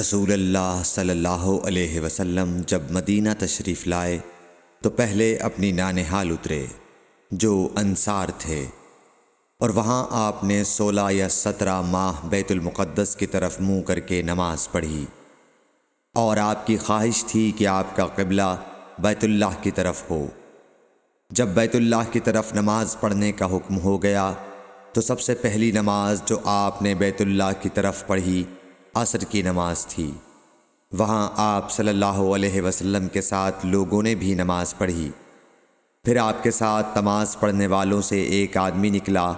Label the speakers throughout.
Speaker 1: رسول اللہ صلی اللہ علیہ وسلم جب مدینہ تشریف لائے تو پہلے اپنی نانحال اترے، جو انصار تھے۔ اور وہاں آپ نے سولہ یا سترہ ماہ بیت المقدس کی طرف منہ کر کے نماز پڑھی۔ اور آپ کی خواہش تھی کہ آپ کا قبلہ بیت اللہ کی طرف ہو۔ جب بیت اللہ کی طرف نماز پڑھنے کا حکم ہو گیا تو سب سے پہلی نماز جو آپ نے بیت اللہ کی طرف پڑھی عصر کی نماز تھی۔ وہاں آپ صلی اللہ علیہ وسلم کے ساتھ لوگوں نے بھی نماز پڑھی۔ پھر آپ کے ساتھ نماز پڑھنے والوں سے ایک آدمی نکلا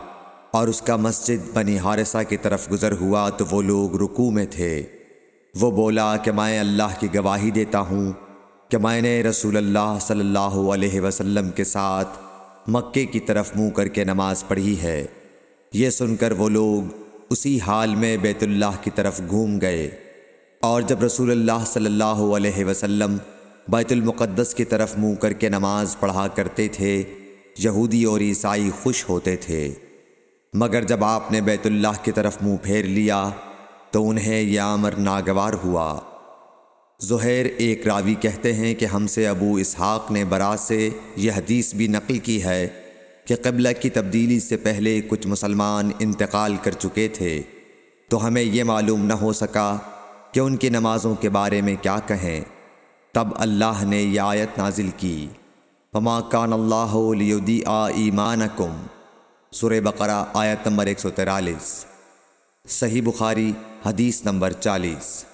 Speaker 1: اور اس کا مسجد بنی حارثہ کی طرف گزر ہوا تو وہ لوگ رکوع میں تھے۔ وہ بولا کہ میں اللہ کی گواہی دیتا ہوں کہ میں نے رسول اللہ صلی اللہ علیہ وسلم کے ساتھ مکے کی طرف منہ کر کے نماز پڑھی ہے۔ یہ سن کر وہ لوگ اسی حال میں بیت اللہ کی طرف گھوم گئے۔ اور جب رسول اللہ صلی اللہ علیہ وسلم بیت المقدس کی طرف منہ کر کے نماز پڑھا کرتے تھے، یہودی اور عیسائی خوش ہوتے تھے۔ مگر جب آپ نے بیت اللہ کی طرف منہ پھیر لیا، تو انہیں یہ امر ناگوار ہوا۔ زہیر ایک راوی کہتے ہیں کہ ہم سے ابو اسحاق نے برا سے یہ حدیث بھی نقل کی ہے کہ قبلہ کی تبدیلی سے پہلے کچھ مسلمان انتقال کر چکے تھے، تو ہمیں یہ معلوم نہ ہو سکا کہ ان کی نمازوں کے بارے میں کیا کہیں۔ تب اللہ نے یہ آیت نازل کی۔ وما کان اللہ لیودی آ ایمانکم سر بقرہ آیت نمبر 143 صحیح بخاری حدیث نمبر چالیس۔